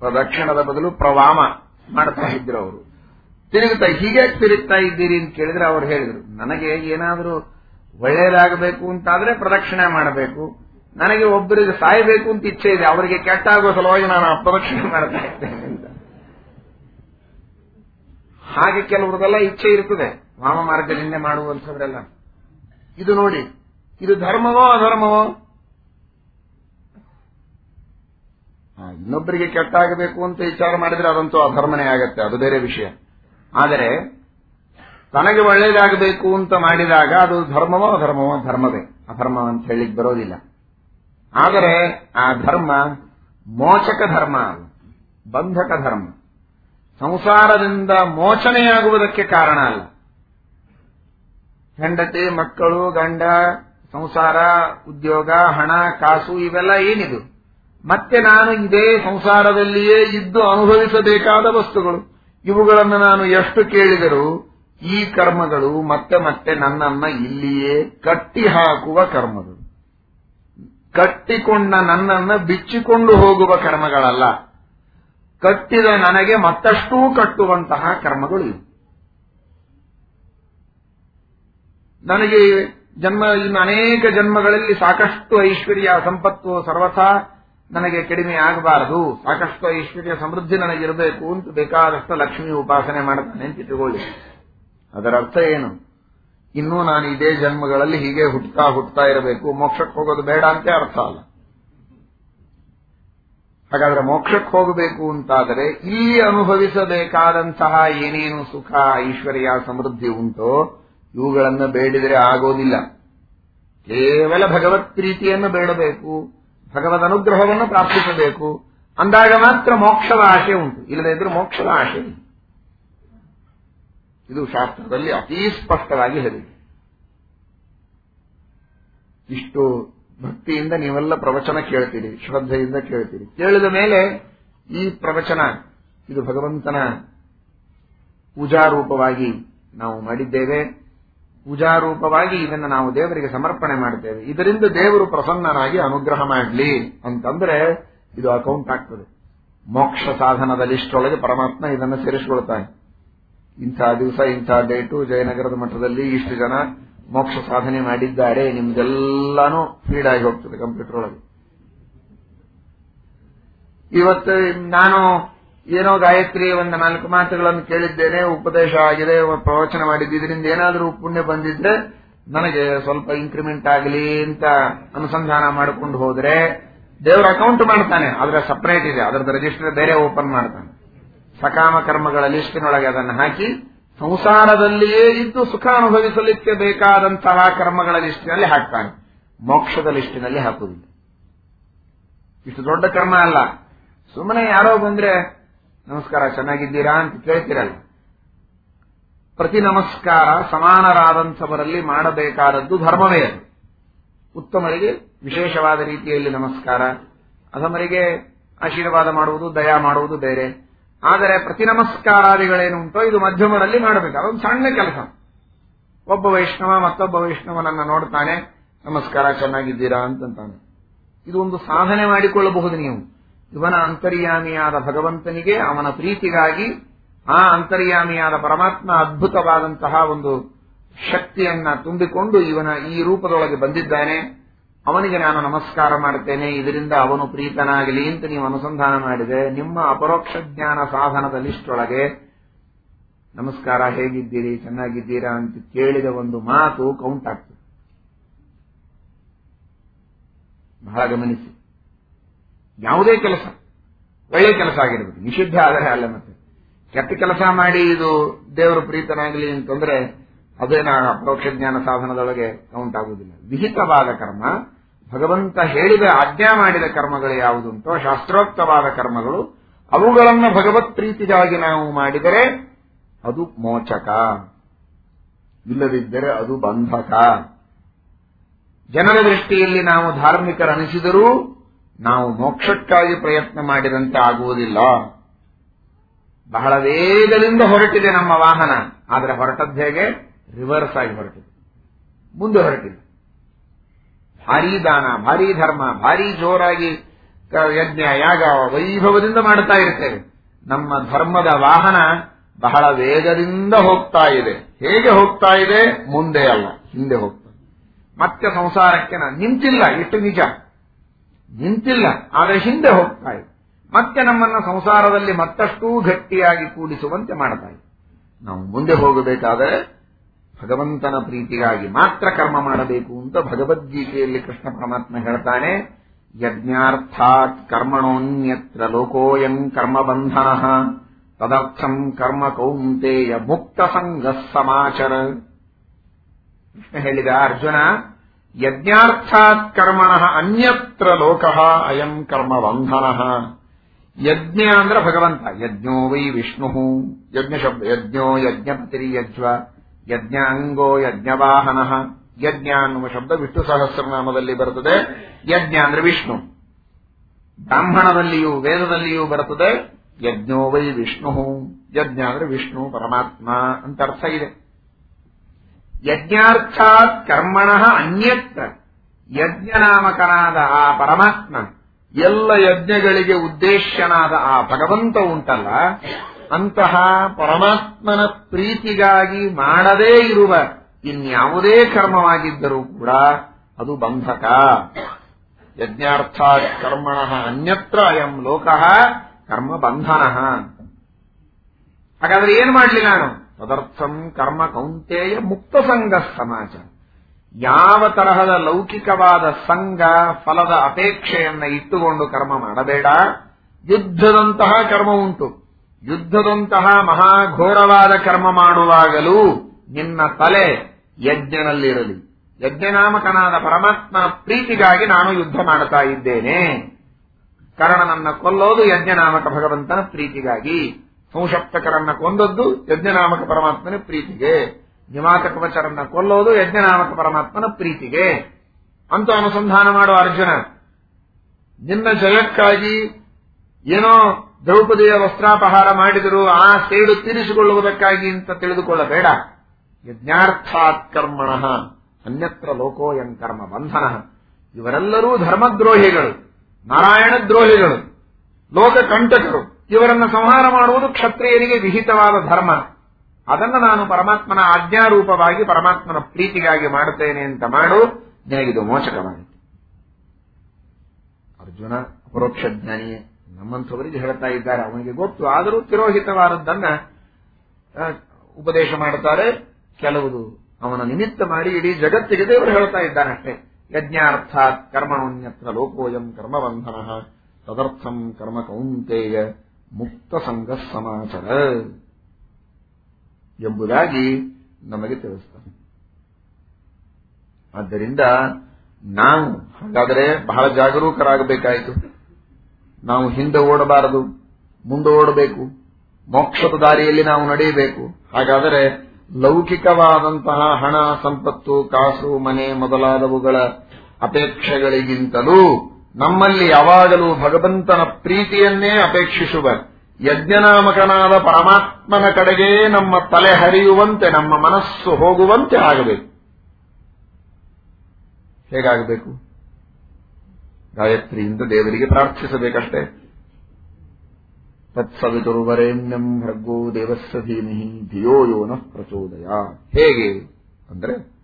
ಪ್ರದಕ್ಷಿಣದ ಬದಲು ಪ್ರವಾಮ ಮಾಡ್ತಾ ಇದ್ರು ಅವರು. ತಿರುಗುತ್ತಾ ಹೀಗೆ ತಿರುಗ್ತಾ ಇದ್ದೀರಿ ಅಂತ ಕೇಳಿದ್ರೆ ಅವ್ರು ಹೇಳಿದ್ರು, ನನಗೆ ಏನಾದರೂ ಒಳ್ಳೆಯದಾಗಬೇಕು ಅಂತಾದ್ರೆ ಪ್ರದಕ್ಷಿಣೆ ಮಾಡಬೇಕು, ನನಗೆ ಒಬ್ಬರಿಗೆ ಸಾಯಬೇಕು ಅಂತ ಇಚ್ಛೆ ಇದೆ, ಅವರಿಗೆ ಕೆಟ್ಟಾಗುವ ಸಲುವಾಗಿ ನಾನು ಪ್ರದಕ್ಷಿಣೆ ಮಾಡ್ತಾ ಇದ್ದೇನೆ ಹಾಗೆ ಕೆಲವ್ರದೆಲ್ಲ ಇಚ್ಛೆ ಇರ್ತದೆ, ವಾಮ ಮಾರ್ಗದಿಂದ ಮಾಡುವಂಥದ್ರೆಲ್ಲ. ಇದು ನೋಡಿ, ಇದು ಧರ್ಮವೋ ಅಧರ್ಮವೋ ಆ, ಇನ್ನೊಬ್ಬರಿಗೆ ಕೆಟ್ಟಾಗಬೇಕು ಅಂತ ವಿಚಾರ ಮಾಡಿದ್ರೆ ಅದಂತೂ ಅಧರ್ಮನೇ ಆಗತ್ತೆ, ಅದು ಬೇರೆ ವಿಷಯ. ಆದರೆ, ತನಗೆ ಒಳ್ಳೇದಾಗಬೇಕು ಅಂತ ಮಾಡಿದಾಗ ಅದು ಧರ್ಮವೋ ಅಧರ್ಮವೋ ಧರ್ಮವೇ. ಅಧರ್ಮ ಅಂತ ಹೇಳಿಕ್ ಬರೋದಿಲ್ಲ. ಆದರೆ, ಆ ಧರ್ಮ ಮೋಚಕ ಧರ್ಮ ಬಂಧಕ ಧರ್ಮ. ಸಂಸಾರದಿಂದ ಮೋಚನೆಯಾಗುವುದಕ್ಕೆ ಕಾರಣ ಅಲ್ಲ. ಹೆಂಡತಿ, ಮಕ್ಕಳು, ಗಂಡ, ಸಂಸಾರ, ಉದ್ಯೋಗ, ಹಣ, ಕಾಸು ಇವೆಲ್ಲ ಏನಿದು? ಮತ್ತೆ ನಾನು ಇದೇ ಸಂಸಾರದಲ್ಲಿಯೇ ಇದ್ದು ಅನುಭವಿಸಬೇಕಾದ ವಸ್ತುಗಳು. ಇವುಗಳನ್ನು ನಾನು ಎಷ್ಟು ಕೇಳಿದರೂ ಈ ಕರ್ಮಗಳು ಮತ್ತೆ ಮತ್ತೆ ನನ್ನನ್ನ ಇಲ್ಲಿಯೇ ಕಟ್ಟಿ ಹಾಕುವ ಕರ್ಮಗಳು. ಕಟ್ಟಿಕೊಂಡ ನನ್ನನ್ನ ಬಿಚ್ಚಿಕೊಂಡು ಹೋಗುವ ಕರ್ಮಗಳಲ್ಲ. ಕಟ್ಟಿದ ನನಗೆ ಮತ್ತಷ್ಟೂ ಕಟ್ಟುವಂತಹ ಕರ್ಮಗಳು ಇವು. ನನಗೆ ಜನ್ಮ, ಇನ್ನು ಅನೇಕ ಜನ್ಮಗಳಲ್ಲಿ ಸಾಕಷ್ಟು ಐಶ್ವರ್ಯ, ಸಂಪತ್ತು, ಸರ್ವಥಾ ನನಗೆ ಕಡಿಮೆ ಆಗಬಾರದು, ಸಾಕಷ್ಟು ಐಶ್ವರ್ಯ ಸಮೃದ್ಧಿ ನನಗಿರಬೇಕು ಅಂತ ಬೇಕಾದಷ್ಟು ಲಕ್ಷ್ಮಿ ಉಪಾಸನೆ ಮಾಡುತ್ತಾನೆ ಅಂತ ಇಟ್ಟುಕೊಳ್ಳಿ ಅದರ ಅರ್ಥ ಏನು? ಇನ್ನೂ ನಾನು ಇದೇ ಜನ್ಮಗಳಲ್ಲಿ ಹೀಗೆ ಹುಟ್ಟುತ್ತಾ ಹುಟ್ಟುತ್ತಾ ಇರಬೇಕು. ಮೋಕ್ಷಕ್ಕೆ ಹೋಗೋದು ಬೇಡ ಅಂತ ಅರ್ಥ ಅಲ್ಲ. ಹಾಗಾದ್ರೆ ಮೋಕ್ಷಕ್ಕೆ ಹೋಗಬೇಕು ಅಂತಾದರೆ ಇಲ್ಲಿ ಅನುಭವಿಸಬೇಕಾದಂತಹ ಏನೇನು ಸುಖ, ಐಶ್ವರ್ಯ, ಸಮೃದ್ಧಿ ಉಂಟೋ, ಇವುಗಳನ್ನು ಬೇಡಿದರೆ ಆಗೋದಿಲ್ಲ. ಕೇವಲ ಭಗವತ್ ಪ್ರೀತಿಯನ್ನು ಬೇಡಬೇಕು. ಭಗವದ್ ಅನುಗ್ರಹವನ್ನು ಪ್ರಾರ್ಥಿಸಬೇಕು ಅಂದಾಗ ಮಾತ್ರ ಮೋಕ್ಷದ ಆಶೆ ಉಂಟು. ಇಲ್ಲದೇ ಇದ್ರೆ ಮೋಕ್ಷದ ಆಶೆ ಇದು ಶಾಸ್ತ್ರದಲ್ಲಿ ಅತೀ ಸ್ಪಷ್ಟವಾಗಿ ಹೇಳಿದೆ. ಇಷ್ಟು ಭಕ್ತಿಯಿಂದ ನೀವೆಲ್ಲ ಪ್ರವಚನ ಕೇಳ್ತೀರಿ, ಶ್ರದ್ಧೆಯಿಂದ ಕೇಳ್ತೀರಿ. ಕೇಳಿದ ಮೇಲೆ ಈ ಪ್ರವಚನ, ಇದು ಭಗವಂತನ ಪೂಜಾರೂಪವಾಗಿ ನಾವು ಮಾಡಿದ್ದೇವೆ. ಪೂಜಾರೂಪವಾಗಿ ಇದನ್ನು ನಾವು ದೇವರಿಗೆ ಸಮರ್ಪಣೆ ಮಾಡುತ್ತೇವೆ ಇದರಿಂದ ದೇವರು ಪ್ರಸನ್ನನಾಗಿ ಅನುಗ್ರಹ ಮಾಡಲಿ ಅಂತಂದ್ರೆ ಇದು ಅಕೌಂಟ್ ಆಗ್ತದೆ. ಮೋಕ್ಷ ಸಾಧನದ ಲಿಸ್ಟ್ ಒಳಗೆ ಪರಮಾತ್ಮ ಇದನ್ನು ಸೇರಿಸಿಕೊಳ್ತಾನೆ. ಇಂಥ ದಿವಸ, ಇಂಥ ಡೇಟು ಜಯನಗರದ ಮಠದಲ್ಲಿ ಇಷ್ಟು ಜನ ಮೋಕ್ಷ ಸಾಧನೆ ಮಾಡಿದ್ದಾರೆ. ನಿಮ್ದೆಲ್ಲಾನು ಫೀಡ್ ಆಗಿ ಹೋಗ್ತದೆ ಕಂಪ್ಯೂಟರ್ ಒಳಗೆ. ಇವತ್ತು ನಾನು ಏನೋ ಗಾಯತ್ರಿ ಒಂದು ನಾಲ್ಕು ಮಾತುಗಳನ್ನು ಕೇಳಿದ್ದೇನೆ, ಉಪದೇಶ ಆಗಿದೆ ಪ್ರವಚನ ಮಾಡಿದ್ದು ಇದರಿಂದ ಏನಾದರೂ ಪುಣ್ಯ ಬಂದಿದ್ರೆ ನನಗೆ ಸ್ವಲ್ಪ ಇನ್ಕ್ರಿಮೆಂಟ್ ಆಗಲಿ ಅಂತ ಅನುಸಂಧಾನ ಮಾಡಿಕೊಂಡು ಹೋದ್ರೆ ದೇವರ ಅಕೌಂಟ್ ಮಾಡ್ತಾನೆ. ಅದರ ಸಪರೇಟ್ ಇದೆ. ಅದರದ ರಿಜಿಸ್ಟರ್ ಬೇರೆ ಓಪನ್ ಮಾಡ್ತಾನೆ. ಸಕಾಮ ಕರ್ಮಗಳ ಲಿಸ್ಟಿನೊಳಗೆ ಅದನ್ನು ಹಾಕಿ ಸಂಸಾರದಲ್ಲಿಯೇ ಇದ್ದು ಸುಖ ಅನುಭವಿಸಲಿಕ್ಕೆ ಬೇಕಾದಂತಹ ಕರ್ಮಗಳ ಲಿಸ್ಟಿನಲ್ಲಿ ಹಾಕ್ತಾನೆ. ಮೋಕ್ಷದ ಲಿಸ್ಟಿನಲ್ಲಿ ಹಾಕುವುದಿಲ್ಲ. ಇಷ್ಟು ದೊಡ್ಡ ಕರ್ಮ ಅಲ್ಲ. ಸುಮ್ಮನೆ ಯಾರೋ ಬಂದ್ರೆ ನಮಸ್ಕಾರ, ಚೆನ್ನಾಗಿದ್ದೀರಾ ಅಂತ ಕೇಳ್ತಿರಲ್ಲ. ಪ್ರತಿ ನಮಸ್ಕಾರ ಸಮಾನರಾದಂಥವರಲ್ಲಿ ಮಾಡಬೇಕಾದದ್ದು ಧರ್ಮವೇ ಅದು. ಉತ್ತಮರಿಗೆ ವಿಶೇಷವಾದ ರೀತಿಯಲ್ಲಿ ನಮಸ್ಕಾರ. ಅಧಮರಿಗೆ ಆಶೀರ್ವಾದ ಮಾಡುವುದು, ದಯಾ ಮಾಡುವುದು ಬೇರೆ. ಆದರೆ ಪ್ರತಿ ನಮಸ್ಕಾರಾದಿಗಳೇನುಂಟೋ ಇದು ಮಧ್ಯಮರಲ್ಲಿ ಮಾಡಬೇಕು. ಅದೊಂದು ಸಣ್ಣ ಕೆಲಸ. ಒಬ್ಬ ವೈಷ್ಣವ ಮತ್ತೊಬ್ಬ ವೈಷ್ಣವನನ್ನ ನೋಡ್ತಾನೆ, ನಮಸ್ಕಾರ, ಚೆನ್ನಾಗಿದ್ದೀರಾ ಅಂತಂತಾನೆ. ಇದು ಒಂದು ಸಾಧನೆ ಮಾಡಿಕೊಳ್ಳಬಹುದು ನೀವು. ಇವನ ಅಂತರ್ಯಾಮಿಯಾದ ಭಗವಂತನಿಗೆ ಅವನ ಪ್ರೀತಿಗಾಗಿ ಆ ಅಂತರ್ಯಾಮಿಯಾದ ಪರಮಾತ್ಮ ಅದ್ಭುತವಾದಂತಹ ಒಂದು ಶಕ್ತಿಯನ್ನ ತುಂಬಿಕೊಂಡು ಇವನ ಈ ರೂಪದೊಳಗೆ ಬಂದಿದ್ದಾನೆ. ಅವನಿಗೆ ನಾನು ನಮಸ್ಕಾರ ಮಾಡುತ್ತೇನೆ. ಇದರಿಂದ ಅವನು ಪ್ರೀತನಾಗಲಿ ಅಂತ ನೀವು ಅನುಸಂಧಾನ ಮಾಡಿದೆ. ನಿಮ್ಮ ಅಪರೋಕ್ಷ ಜ್ಞಾನ ಸಾಧನದ ಲಿಸ್ಟ್ ಒಳಗೆ ನಮಸ್ಕಾರ ಹೇಗಿದ್ದೀರಿ, ಚೆನ್ನಾಗಿದ್ದೀರಾ ಅಂತ ಕೇಳಿದ ಒಂದು ಮಾತು ಕೌಂಟ್ ಆಗ್ತದೆ. ಬಹಳ ಗಮನಿಸಿ. ಯಾವುದೇ ಕೆಲಸ. ಒಳ್ಳೆ ಕೆಲಸ ಆಗಿರಬೇಕು. ನಿಷಿದ್ಧ ಆದರೆ ಅಲ್ಲ ಮತ್ತೆ. ಕೆಟ್ಟ ಕೆಲಸ ಮಾಡಿ ಇದು ದೇವರು ಪ್ರೀತನಾಗಲಿ ಅಂತಂದ್ರೆ ಅದೇನ ಅಪರೋಕ್ಷ ಜ್ಞಾನ ಸಾಧನದೊಳಗೆ ಕೌಂಟ್ ಆಗುವುದಿಲ್ಲ. ವಿಹಿತವಾದ ಕರ್ಮ, ಭಗವಂತ ಹೇಳಿದ ಆಜ್ಞಾ ಮಾಡಿದ ಕರ್ಮಗಳು ಯಾವುದು ಯಾವುದುಂಟೋ ಶಾಸ್ತ್ರೋಕ್ತವಾದ ಕರ್ಮಗಳು, ಅವುಗಳನ್ನು ಭಗವತ್ ಪ್ರೀತಿಗಾಗಿ ನಾವು ಮಾಡಿದರೆ ಅದು ಮೋಚಕ. ಇಲ್ಲದಿದ್ದರೆ ಅದು ಬಂಧಕ. ಜನರ ದೃಷ್ಟಿಯಲ್ಲಿ ನಾವು ಧಾರ್ಮಿಕರನಿಸಿದರೂ ನಾವು ಮೋಕ್ಷಕ್ಕಾಗಿ ಪ್ರಯತ್ನ ಮಾಡಿದಂತೆ ಆಗುವುದಿಲ್ಲ. ಬಹಳ ವೇಗದಿಂದ ಹೊರಟಿದೆ ನಮ್ಮ ವಾಹನ. ಆದರೆ ಹೊರಟದ್ದು ಹೇಗೆ? ರಿವರ್ಸ್ ಆಗಿ ಹೊರಟಿದೆ. ಮುಂದೆ ಹೊರಟಿದೆ. ಭಾರೀ ದಾನ, ಭಾರೀ ಧರ್ಮ, ಭಾರೀ ಜೋರಾಗಿ ಯಜ್ಞ, ಯಾಗ ವೈಭವದಿಂದ ಮಾಡುತ್ತಾ ಇರ್ತೇವೆ. ನಮ್ಮ ಧರ್ಮದ ವಾಹನ ಬಹಳ ವೇಗದಿಂದ ಹೋಗ್ತಾ ಇದೆ. ಹೇಗೆ ಹೋಗ್ತಾ ಇದೆ? ಮುಂದೆ ಅಲ್ಲ, ಹಿಂದೆ ಹೋಗ್ತಾ ಮತ್ತೆ ಸಂಸಾರಕ್ಕೆ ನಾನು ನಿಂತಿಲ್ಲ, ಇಷ್ಟು ನಿಜ. ನಿಂತಿಲ್ಲ, ಆದರೆ ಹಿಂದೆ ಹೋಗ್ತಾ ಮತ್ತೆ ನಮ್ಮನ್ನ ಸಂಸಾರದಲ್ಲಿ ಮತ್ತಷ್ಟೂ ಗಟ್ಟಿಯಾಗಿ ಕೂಡಿಸುವಂತೆ ಮಾಡ್ತಾ ಇದೆ. ನಾವು ಮುಂದೆ ಹೋಗಬೇಕಾದರೆ ಭಗವಂತನ ಪ್ರೀತಿಗಾಗಿ ಮಾತ್ರ ಕರ್ಮ ಮಾಡಬೇಕು ಅಂತ ಭಗವದ್ಗೀತೆಯಲ್ಲಿ ಕೃಷ್ಣ ಪರಮಾತ್ಮ ಹೇಳ್ತಾನೆ, ಯಜ್ಞಾರ್ಥಾತ್ ಕರ್ಮಣೋನ್ಯತ್ರ ಲೋಕೋಯಂ ಕರ್ಮಬಂಧನ, ತದರ್ಥಂ ಕರ್ಮ ಕೌಂತೆಯ ಮುಕ್ತ ಸಂಘ ಸಮಾಚರ ಕೃಷ್ಣ ಹೇಳಿದ ಅರ್ಜುನ ಯಜ್ಞಾರ್ಥಾತ್ ಕರ್ಮಣ ಅನ್ಯತ್ರ ಲೋಕ ಅಯಂ ಕರ್ಮ ಬಂಧನ ಯಜ್ಞ ಅಂದ್ರೆ ಭಗವಂತ, ಯಜ್ಞೋ ವೈ ವಿಷ್ಣು। ಯಜ್ಞ ಶಬ್ದ, ಯಜ್ಞೋ ಯಜ್ಞಪತಿರಿ ಯಜ್ವ ಯಜ್ಞಾಂಗೋ ಯಜ್ಞವಾಹನ। ಯಜ್ಞ ಅನ್ನುವ ಶಬ್ದ ವಿಷ್ಣು ಸಹಸ್ರನಾಮದಲ್ಲಿ ಬರುತ್ತದೆ. ಯಜ್ಞ ಅಂದ್ರೆ ವಿಷ್ಣು। ಬ್ರಾಹ್ಮಣದಲ್ಲಿಯೂ, ವೇದದಲ್ಲಿಯೂ ಬರುತ್ತದೆ. ಯಜ್ಞೋ ವೈ ವಿಷ್ಣು। ಯಜ್ಞ ಅಂದ್ರೆ ವಿಷ್ಣು, ಪರಮಾತ್ಮ ಅಂತ ಅರ್ಥ ಇದೆ. ಯಜ್ಞಾರ್ಥಾತ್ ಕರ್ಮಣ ಅನ್ಯತ್ರ. ಯಜ್ಞನಾಮಕನಾದ ಆ ಪರಮಾತ್ಮ, ಎಲ್ಲ ಯಜ್ಞಗಳಿಗೆ ಉದ್ದೇಶನಾದ ಆ ಭಗವಂತ ಉಂಟಲ್ಲ, ಅಂತಹ ಪರಮಾತ್ಮನ ಪ್ರೀತಿಗಾಗಿ ಮಾಡದೇ ಇರುವ ಇನ್ಯಾವುದೇ ಕರ್ಮವಾಗಿದ್ದರೂ ಕೂಡ ಅದು ಬಂಧಕ. ಯಜ್ಞಾರ್ಥಾತ್ ಕರ್ಮಣ ಅನ್ಯತ್ರ ಅಯಂ ಲೋಕ ಕರ್ಮ ಬಂಧನ. ಹಾಗಾದ್ರೆ ಏನ್ ಮಾಡಲಿ ನಾನು? ತದರ್ಥಂ ಕರ್ಮ ಕೌಂತೆಯ ಮುಕ್ತ ಸಂಘ ಸಮಾಜ. ಯಾವ ತರಹದ ಲೌಕಿಕವಾದ ಸಂಘ ಫಲದ ಅಪೇಕ್ಷೆಯನ್ನ ಇಟ್ಟುಕೊಂಡು ಕರ್ಮ ಮಾಡಬೇಡ. ಯುದ್ಧದಂತಹ ಕರ್ಮ ಉಂಟು. ಯುದ್ಧದಂತಹ ಮಹಾಘೋರವಾದ ಕರ್ಮ ಮಾಡುವಾಗಲೂ ನಿನ್ನ ತಲೆ ಯಜ್ಞನಲ್ಲಿರಲಿ. ಯಜ್ಞನಾಮಕನಾದ ಪರಮಾತ್ಮನ ಪ್ರೀತಿಗಾಗಿ ನಾನು ಯುದ್ಧ ಮಾಡುತ್ತಾ ಇದ್ದೇನೆ. ಕರ್ಣನನ್ನ ಕೊಲ್ಲೋದು ಯಜ್ಞನಾಮಕ ಭಗವಂತನ ಪ್ರೀತಿಗಾಗಿ. ಸಂಶಪ್ತಕರನ್ನ ಕೊಂದದ್ದು ಯಜ್ಞನಾಮಕ ಪರಮಾತ್ಮನ ಪ್ರೀತಿಗೆ. ನಿವಾತ ಕವಚರನ್ನ ಕೊಲ್ಲೋದು ಯಜ್ಞನಾಮಕ ಪರಮಾತ್ಮನ ಪ್ರೀತಿಗೆ. ಅಂತ ಅನುಸಂಧಾನ ಮಾಡುವ ಅರ್ಜುನ. ನಿನ್ನ ಜಯಕ್ಕಾಗಿ ಏನೋ ದ್ರೌಪದಿಯ ವಸ್ತ್ರಾಪಹಾರ ಮಾಡಿದರೂ ಆ ಸೇಡು ತೀರಿಸಿಕೊಳ್ಳುವುದಕ್ಕಾಗಿ ಅಂತ ತಿಳಿದುಕೊಳ್ಳಬೇಡ. ಯಜ್ಞಾರ್ಥಾತ್ ಕರ್ಮಣ, ಅನ್ಯತ್ರ ಲೋಕೋಯಂ ಕರ್ಮ ಬಂಧನ. ಇವರೆಲ್ಲರೂ ಧರ್ಮದ್ರೋಹಿಗಳು ನಾರಾಯಣ ದ್ರೋಹಿಗಳು ಲೋಕಕಂಟಕರು. ಇವರನ್ನ ಸಂಹಾರ ಮಾಡುವುದು ಕ್ಷತ್ರಿಯರಿಗೆ ವಿಹಿತವಾದ ಧರ್ಮ. ಅದನ್ನು ನಾನು ಪರಮಾತ್ಮನ ಆಜ್ಞಾರೂಪವಾಗಿ, ಪರಮಾತ್ಮನ ಪ್ರೀತಿಗಾಗಿ ಮಾಡುತ್ತೇನೆ ಅಂತ ಮಾಡು. ನಿನಗಿದು ಮೋಚಕವಾಗಿ ಅರ್ಜುನ ಅಪರೋಕ್ಷ ಜ್ಞಾನಿಯೇ ನಮ್ಮಂಥವರಿಗೆ ಹೇಳ್ತಾ ಇದ್ದಾರೆ. ಅವನಿಗೆ ಗೊತ್ತು. ಆದರೂ ತಿರೋಹಿತವಾದದ್ದನ್ನ ಉಪದೇಶ ಮಾಡುತ್ತಾರೆ. ಕೆಲವುದು ಅವನ ನಿಮಿತ್ತ ಮಾಡಿ ಇಡೀ ಜಗತ್ತಿಗೆ ದೇವರು ಹೇಳ್ತಾ ಇದ್ದಾನೆ ಅಷ್ಟೇ. ಯಜ್ಞಾರ್ಥಾತ್ ಕರ್ಮಣ್ಯತ್ರ ಲೋಕೋಯಂ ಕರ್ಮಬಂಧನ. ತದರ್ಥಂ ಕರ್ಮ ಕೌಂತೆಯ. ಮುಕ್ತ ಸಂಘ ಸಮಾಚಾರ. ಎಂಬುದಾಗಿ ನಮಗೆ ತಿಳಿಸ್ತಾರೆ ಆದ್ದರಿಂದ ನಾವು ಹಾಗಾದರೆ ಬಹಳ ಜಾಗರೂಕರಾಗಬೇಕಾಯಿತು. ನಾವು ಹಿಂದೆ ಓಡಬಾರದು, ಮುಂದೆ ಓಡಬೇಕು, ಮೋಕ್ಷದ ದಾರಿಯಲ್ಲಿ ನಾವು ನಡೆಯಬೇಕು. ಹಾಗಾದರೆ ಲೌಕಿಕವಾದಂತಹ ಹಣ, ಸಂಪತ್ತು, ಕಾಸು, ಮನೆ ಮೊದಲಾದವುಗಳ ಅಪೇಕ್ಷೆಗಳಿಗಿಂತಲೂ ನಮ್ಮಲ್ಲಿ ಯಾವಾಗಲೂ ಭಗವಂತನ ಪ್ರೀತಿಯನ್ನೇ ಅಪೇಕ್ಷಿಸುವ ಯಜ್ಞನಾಮಕನಾದ ಪರಮಾತ್ಮನ ಕಡೆಗೆ ನಮ್ಮ ತಲೆ ಹರಿಯುವಂತೆ, ನಮ್ಮ ಮನಸ್ಸು ಹೋಗುವಂತೆ ಆಗಬೇಕು. ಹೇಗಾಗಬೇಕು? ಗಾಯತ್ರಿಯಿಂದ ದೇವರಿಗೆ ಪ್ರಾರ್ಥಿಸಬೇಕಷ್ಟೇ. ತತ್ಸವಿತುರ್ವರೆಣ್ಯಂ ಭರ್ಗೋ ದೇವಸ್ಸ ಧೀಮಹಿ ಧಿಯೋ ಯೋನಃ ಪ್ರಚೋದಯ ಹೇಗೆ? ಅಂದ್ರೆ